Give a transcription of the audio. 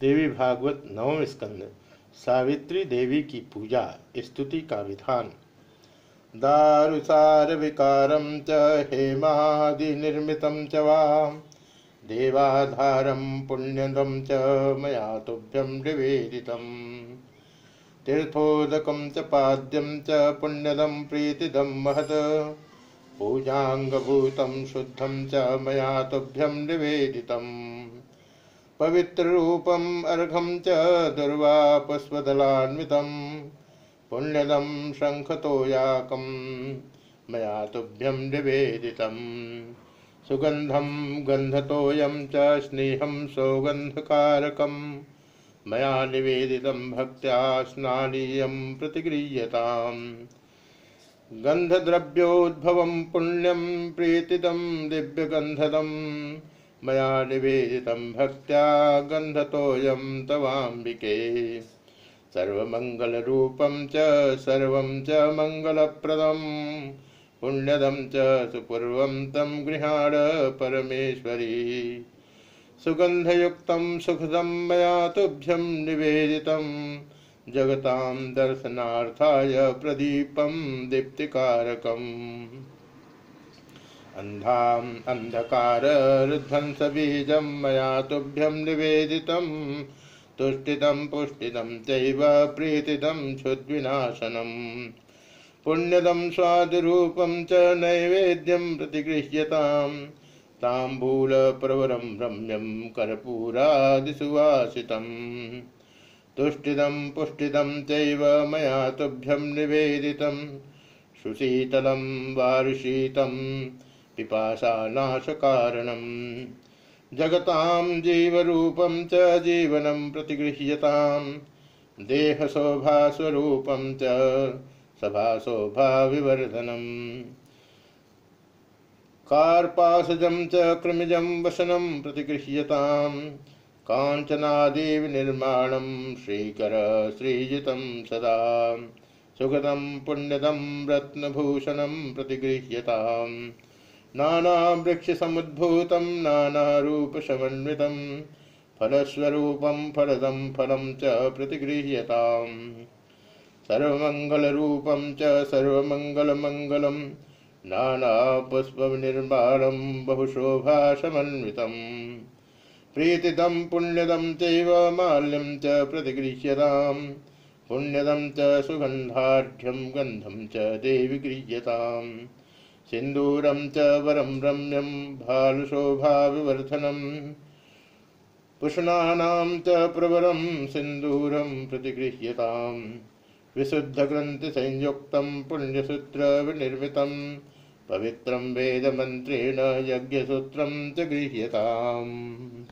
देवी भागवत नवम स्कंद, सावित्री देवी की पूजा, स्तुति का विधान। दारुसार विकारम च हेमादि निर्मित च वा देवाधारम पुण्यदम च मया तुभ्यम निवेदितम तीर्थोदकम च पाद्यम च पुण्यदम प्रीतिदम महत पूजांगभूतम शुद्धम च मया तुभ्यम निवेदितम। पवित्ररूपम् अर्घं च दुर्वापुष्पदलान्वितं पुण्यदं शङ्खतोयाकं मया तुभ्यं निवेदितं सुगन्धं गन्धतोयं च, स्नेहं सौगन्धकारकं मया निवेदितं भक्त्या स्नानीयं प्रतिगृह्यताम् गन्धद्रव्योद्भवं पुण्यं, प्रीतिदं दिव्यगन्धदम्। मया निवेदितं भक्त्या गन्धतोऽयं तवाम्बिके। सर्वमङ्गलरूपं च, सर्वं च मङ्गलप्रदं पुण्यदं च, सुपूर्वं तं गृहाण परमेश्वरी। सुगन्धयुक्तं, सुखदं मया तुभ्यं निवेदितं। जगतां दर्शनार्थाय प्रदीपं दीप्तिकारकम्। अन्धाम् अन्धकारध्वंसबीजं मया तुभ्यं निवेदितं। तुष्टिदं पुष्टिदं चैव प्रीतिदं क्षुद्विनाशनम्। पुण्यदं स्वादुरूपं च नैवेद्यं प्रतिगृह्यताम्। ताम्बूलप्रवरं रम्यं कर्पूरादिसुवासितम्। तुष्टिदं पुष्टिदं चैव मया तुभ्यं निवेदितं। सुशीतलं वारुशीतम्। पिपाशानाशकारणम् जगतां जीवरूपं च जीवनं प्रतिगृह्यताम्। देहशोभास्वरूपं च सभाशोभाविवर्धनम्। कार्पासजं च कृमिजं वसनं प्रतिगृह्यताम्। काञ्चनादिविनिर्माणं श्रीकर श्रीजितं सदा। सुगतं पुण्यदं रत्नभूषणं प्रतिगृह्यताम्। नानावृक्षसमुद्भूतं नानारूपसमन्वितं फलस्वरूपं फलदं फलं च प्रतिगृह्यताम्। सर्वमङ्गलरूपं च सर्वमङ्गलमङ्गलं नानापुष्पनिर्माणं बहुशोभासमन्वितम् प्रीतिदं पुण्यदं चैव माल्यं च प्रतिगृह्यताम्। पुण्यदं च सुगन्धाढ्यं गन्धं च देवि गृह्यताम् सिन्दूरं च वरं रम्यं भालुशोभाविवर्धनम् पुष्णानां च प्रवरं सिन्दूरं प्रतिगृह्यताम्। विशुद्धग्रन्थिसंयुक्तं पुण्यसूत्रविनिर्मितं पवित्रं वेदमन्त्रेण यज्ञसूत्रं च गृह्यताम्।